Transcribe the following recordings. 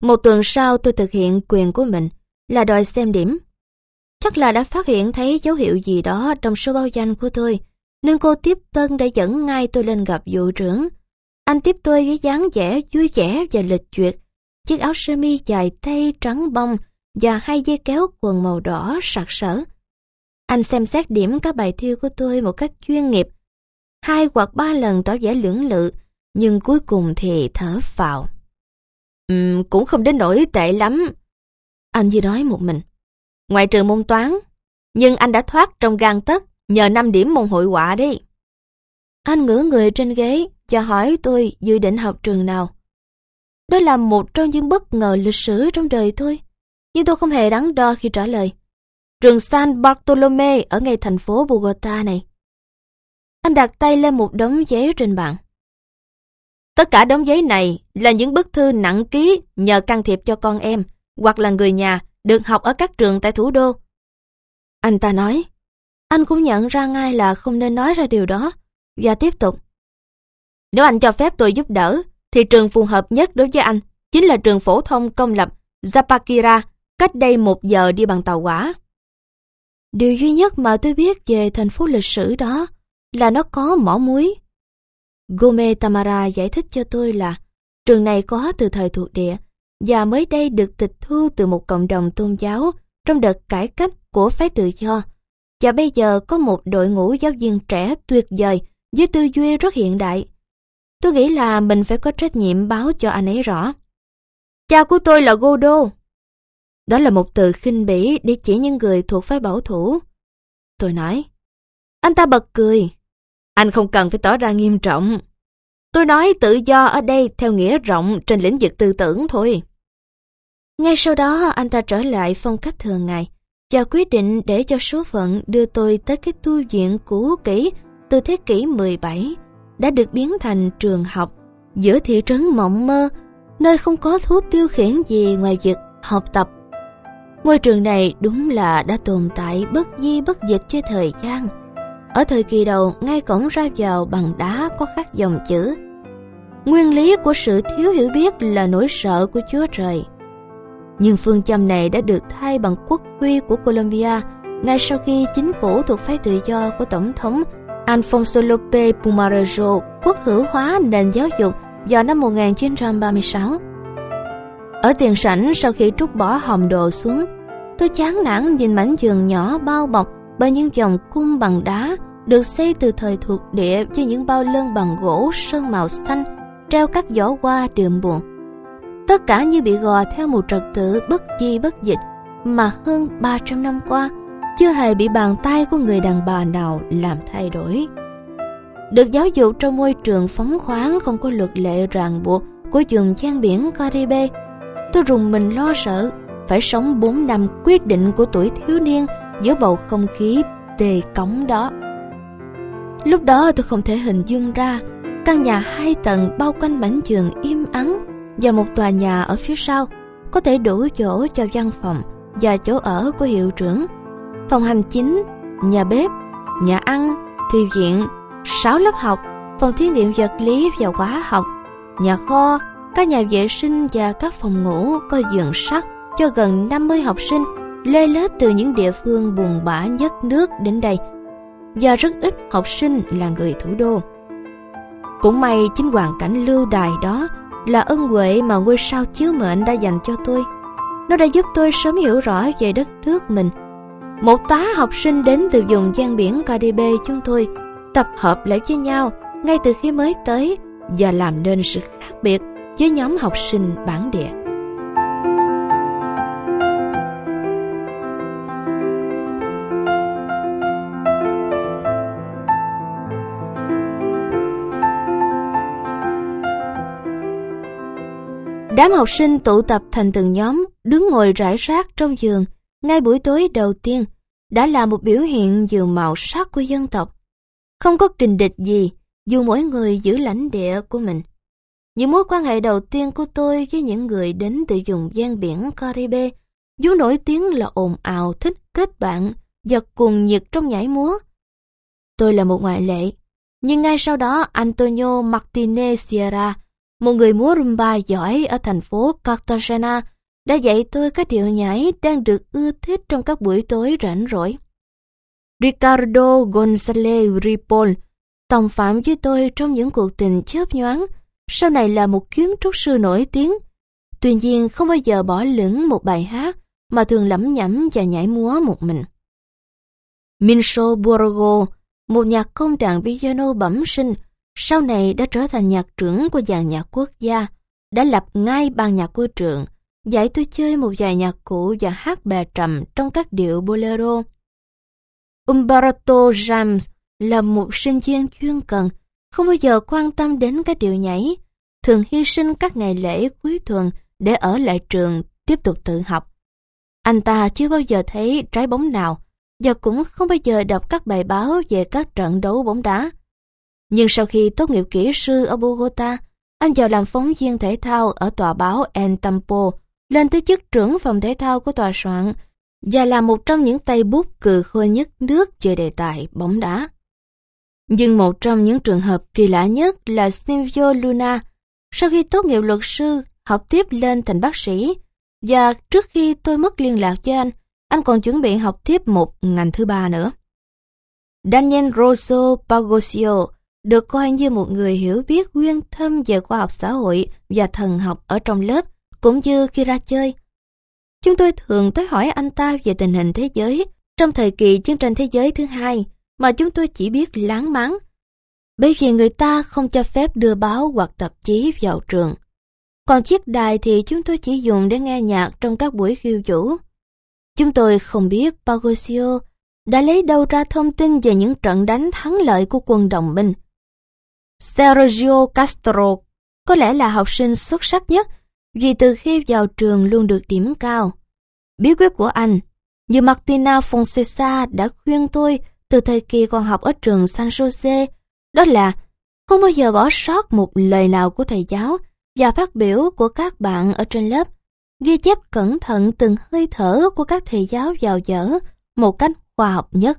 Một tuần sau tôi thực hiện quyền của mình là đòi xem điểm. Chắc là đã phát hiện thấy dấu hiệu gì đó trong số báo danh của tôi, nên cô tiếp tân đã dẫn ngay tôi lên gặp vụ trưởng. Anh tiếp tôi với dáng vẻ vui vẻ và lịch duyệt, chiếc áo sơ mi dài tay trắng bông và hai dây kéo quần màu đỏ sặc sỡ. Anh xem xét điểm các bài thi của tôi một cách chuyên nghiệp, hai hoặc ba lần tỏ vẻ lưỡng lự, nhưng cuối cùng thì thở phào. Ừm, cũng không đến nỗi tệ lắm. Anh vừa nói một mình. Ngoại trừ môn toán, nhưng anh đã thoát trong gan tất nhờ 5 điểm môn hội họa đi. Anh ngửa người trên ghế và hỏi tôi dự định học trường nào. Đó là một trong những bất ngờ lịch sử trong đời tôi. Nhưng tôi không hề đắn đo khi trả lời. Trường San Bartolome ở ngay thành phố Bogota này. Anh đặt tay lên một đống giấy trên bàn. Tất cả đống giấy này là những bức thư nặng ký nhờ can thiệp cho con em hoặc là người nhà được học ở các trường tại thủ đô. Anh ta nói, anh cũng nhận ra ngay là không nên nói ra điều đó và tiếp tục. Nếu anh cho phép tôi giúp đỡ, thì trường phù hợp nhất đối với anh chính là trường phổ thông công lập Zapakira cách đây một giờ đi bằng tàu hỏa. Điều duy nhất mà tôi biết về thành phố lịch sử đó là nó có mỏ muối. Gome Tamara giải thích cho tôi là, trường này có từ thời thuộc địa, và mới đây được tịch thu từ một cộng đồng tôn giáo trong đợt cải cách của phái tự do. Và bây giờ có một đội ngũ giáo viên trẻ tuyệt vời, với tư duy rất hiện đại. Tôi nghĩ là mình phải có trách nhiệm báo cho anh ấy rõ. Cha của tôi là Godo. Đó là một từ khinh bỉ để chỉ những người thuộc phái bảo thủ. Tôi nói. Anh ta bật cười. Anh không cần phải tỏ ra nghiêm trọng. Tôi nói tự do ở đây theo nghĩa rộng trên lĩnh vực tư tưởng thôi. Ngay sau đó, anh ta trở lại phong cách thường ngày và quyết định để cho số phận đưa tôi tới cái tu viện cũ kỹ từ thế kỷ 17 đã được biến thành trường học giữa thị trấn mộng mơ, nơi không có thú tiêu khiển gì ngoài việc học tập. Ngôi trường này đúng là đã tồn tại bất di bất dịch cho thời gian. Ở thời kỳ đầu, ngay cổng ra vào bằng đá có khắc dòng chữ. Nguyên lý của sự thiếu hiểu biết là nỗi sợ của Chúa Trời. Nhưng phương châm này đã được thay bằng quốc huy của Colombia ngay sau khi chính phủ thuộc phái tự do của Tổng thống Alfonso López Pumarejo quốc hữu hóa nền giáo dục vào năm 1936. Ở tiền sảnh sau khi trút bỏ hòm đồ xuống, tôi chán nản nhìn mảnh giường nhỏ bao bọc bởi những dòng cung bằng đá được xây từ thời thuộc địa với những bao lơn bằng gỗ sơn màu xanh treo các giỏ hoa đượm buồn. Tất cả như bị gò theo một trật tự bất di bất dịch mà hơn 300 năm qua chưa hề bị bàn tay của người đàn bà nào làm thay đổi. Được giáo dục trong môi trường phóng khoáng không có luật lệ ràng buộc của vùng gian biển Caribe, tôi rùng mình lo sợ phải sống 4 năm quyết định của tuổi thiếu niên giữa bầu không khí tề cống đó. Lúc đó tôi không thể hình dung ra căn nhà hai tầng bao quanh mảnh giường im ắng và một tòa nhà ở phía sau có thể đủ chỗ cho văn phòng và chỗ ở của hiệu trưởng, phòng hành chính, nhà bếp, nhà ăn, thư viện, sáu lớp học, phòng thí nghiệm vật lý và hóa học, nhà kho, các nhà vệ sinh và các phòng ngủ có giường sắt cho gần 50 học sinh lê lết từ những địa phương buồn bã nhất nước đến đây và rất ít học sinh là người thủ đô. Cũng may chính hoàn cảnh lưu đài đó là ân huệ mà ngôi sao chiếu mệnh đã dành cho tôi. Nó đã giúp tôi sớm hiểu rõ về đất nước mình. Một tá học sinh đến từ vùng gian biển Caribe chúng tôi tập hợp lại với nhau ngay từ khi mới tới và làm nên sự khác biệt với nhóm học sinh bản địa. Đám học sinh tụ tập thành từng nhóm, đứng ngồi rải rác trong giường, ngay buổi tối đầu tiên, đã là một biểu hiện vừa màu sắc của dân tộc. Không có kình địch gì, dù mỗi người giữ lãnh địa của mình. Những mối quan hệ đầu tiên của tôi với những người đến từ vùng gian biển Caribe, vốn nổi tiếng là ồn ào, thích kết bạn và cuồng nhiệt trong nhảy múa. Tôi là một ngoại lệ, nhưng ngay sau đó Antonio Martinez Sierra một người múa rumba giỏi ở thành phố Cartagena, đã dạy tôi các điệu nhảy đang được ưa thích trong các buổi tối rảnh rỗi. Ricardo González Ripoll, tòng phạm với tôi trong những cuộc tình chớp nhoáng, sau này là một kiến trúc sư nổi tiếng. Tuy nhiên không bao giờ bỏ lửng một bài hát mà thường lẩm nhẩm và nhảy múa một mình. Minso Borgo, một nhạc công đàn piano bẩm sinh, sau này đã trở thành nhạc trưởng của dàn nhạc quốc gia, đã lập ngay ban nhạc của trường, dạy tôi chơi một vài nhạc cụ và hát bè trầm trong các điệu bolero. Umberto James là một sinh viên chuyên cần, không bao giờ quan tâm đến các điệu nhảy, thường hy sinh các ngày lễ cuối tuần để ở lại trường tiếp tục tự học. Anh ta chưa bao giờ thấy trái bóng nào và cũng không bao giờ đọc các bài báo về các trận đấu bóng đá. Nhưng sau khi tốt nghiệp kỹ sư ở Bogota, anh vào làm phóng viên thể thao ở tòa báo El Tempo, lên tới chức trưởng phòng thể thao của tòa soạn và là một trong những tay bút cừ khôi nhất nước về đề tài bóng đá. Nhưng một trong những trường hợp kỳ lạ nhất là Silvio Luna, sau khi tốt nghiệp luật sư, học tiếp lên thành bác sĩ, và trước khi tôi mất liên lạc với anh, anh còn chuẩn bị học tiếp một ngành thứ ba nữa. Daniel Rosso Pagosio được coi như một người hiểu biết nguyên thâm về khoa học xã hội và thần học ở trong lớp, cũng như khi ra chơi. Chúng tôi thường tới hỏi anh ta về tình hình thế giới trong thời kỳ chiến tranh thế giới thứ hai, mà chúng tôi chỉ biết láng máng. Bởi vì người ta không cho phép đưa báo hoặc tạp chí vào trường. Còn chiếc đài thì chúng tôi chỉ dùng để nghe nhạc trong các buổi khiêu vũ. Chúng tôi không biết Pagosio đã lấy đâu ra thông tin về những trận đánh thắng lợi của quân đồng minh. Sergio Castro có lẽ là học sinh xuất sắc nhất vì từ khi vào trường luôn được điểm cao. Bí quyết của anh, như Martina Fonseca đã khuyên tôi từ thời kỳ còn học ở trường San Jose, đó là không bao giờ bỏ sót một lời nào của thầy giáo và phát biểu của các bạn ở trên lớp, ghi chép cẩn thận từng hơi thở của các thầy giáo vào dở một cách khoa học nhất.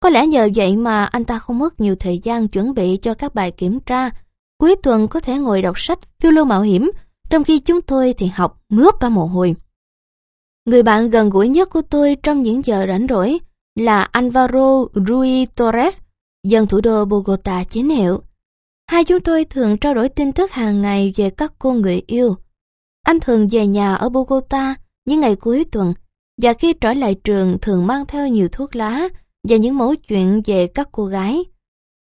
Có lẽ nhờ vậy mà anh ta không mất nhiều thời gian chuẩn bị cho các bài kiểm tra. Cuối tuần có thể ngồi đọc sách phiêu lưu mạo hiểm, trong khi chúng tôi thì học mướt cả mồ hôi. Người bạn gần gũi nhất của tôi trong những giờ rảnh rỗi là Alvaro Rui Torres, dân thủ đô Bogota chính hiệu. Hai chúng tôi thường trao đổi tin tức hàng ngày về các cô người yêu. Anh thường về nhà ở Bogota những ngày cuối tuần và khi trở lại trường thường mang theo nhiều thuốc lá và những mẫu chuyện về các cô gái.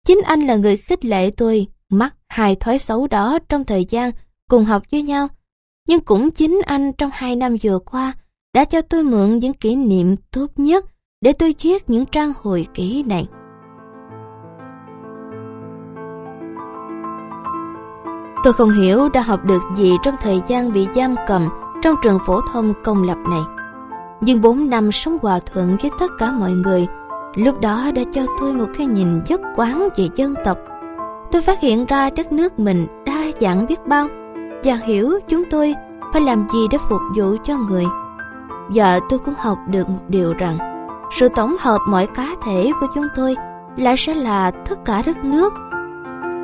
Chính anh là người khích lệ tôi mắc hai thói xấu đó trong thời gian cùng học với nhau. Nhưng cũng chính anh trong hai năm vừa qua đã cho tôi mượn những kỷ niệm tốt nhất để tôi viết những trang hồi ký này. Tôi không hiểu đã học được gì trong thời gian bị giam cầm trong trường phổ thông công lập này. Nhưng bốn năm sống hòa thuận với tất cả mọi người, lúc đó đã cho tôi một cái nhìn rất quán về dân tộc. Tôi phát hiện ra đất nước mình đa dạng biết bao và hiểu chúng tôi phải làm gì để phục vụ cho người. Giờ tôi cũng học được một điều rằng sự tổng hợp mọi cá thể của chúng tôi lại sẽ là tất cả đất nước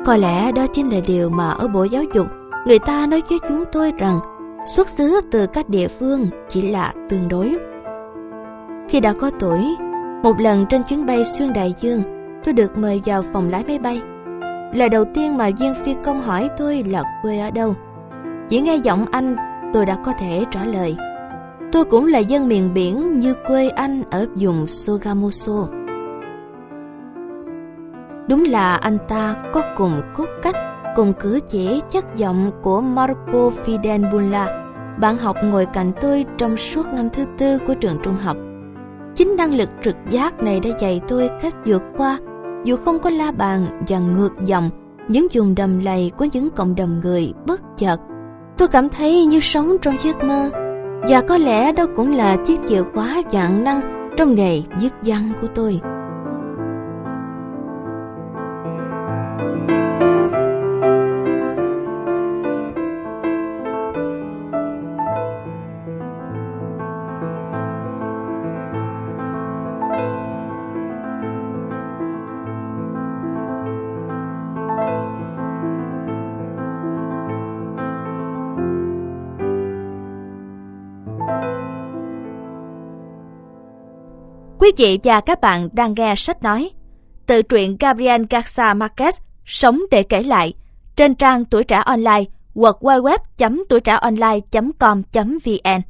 có lẽ đó chính là điều mà ở Bộ Giáo dục người ta nói với chúng tôi rằng xuất xứ từ các địa phương chỉ là tương đối. Khi đã có tuổi, một lần trên chuyến bay xuyên đại dương, tôi được mời vào phòng lái máy bay. Lời đầu tiên mà viên phi công hỏi tôi là quê ở đâu. Chỉ nghe giọng anh, tôi đã có thể trả lời. Tôi cũng là dân miền biển như quê anh ở vùng Sogamoso. Đúng là anh ta có cùng cốt cách, cùng cử chỉ chất giọng của Marco Fidel Bulla, bạn học ngồi cạnh tôi trong suốt năm thứ tư của trường trung học. Chính năng lực trực giác này đã dạy tôi cách vượt qua, dù không có la bàn và ngược dòng, những vùng đầm lầy của những cộng đồng người bất chợt. Tôi cảm thấy như sống trong giấc mơ, và có lẽ đó cũng là chiếc chìa khóa dạng năng trong nghề viết văn của tôi. Quý vị và các bạn đang nghe sách nói. Tự truyện Gabriel Garcia Marquez, Sống để kể lại, trên trang tuổi trẻ online www.tuổi trẻ online.com.vn